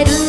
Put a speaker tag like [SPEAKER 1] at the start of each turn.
[SPEAKER 1] える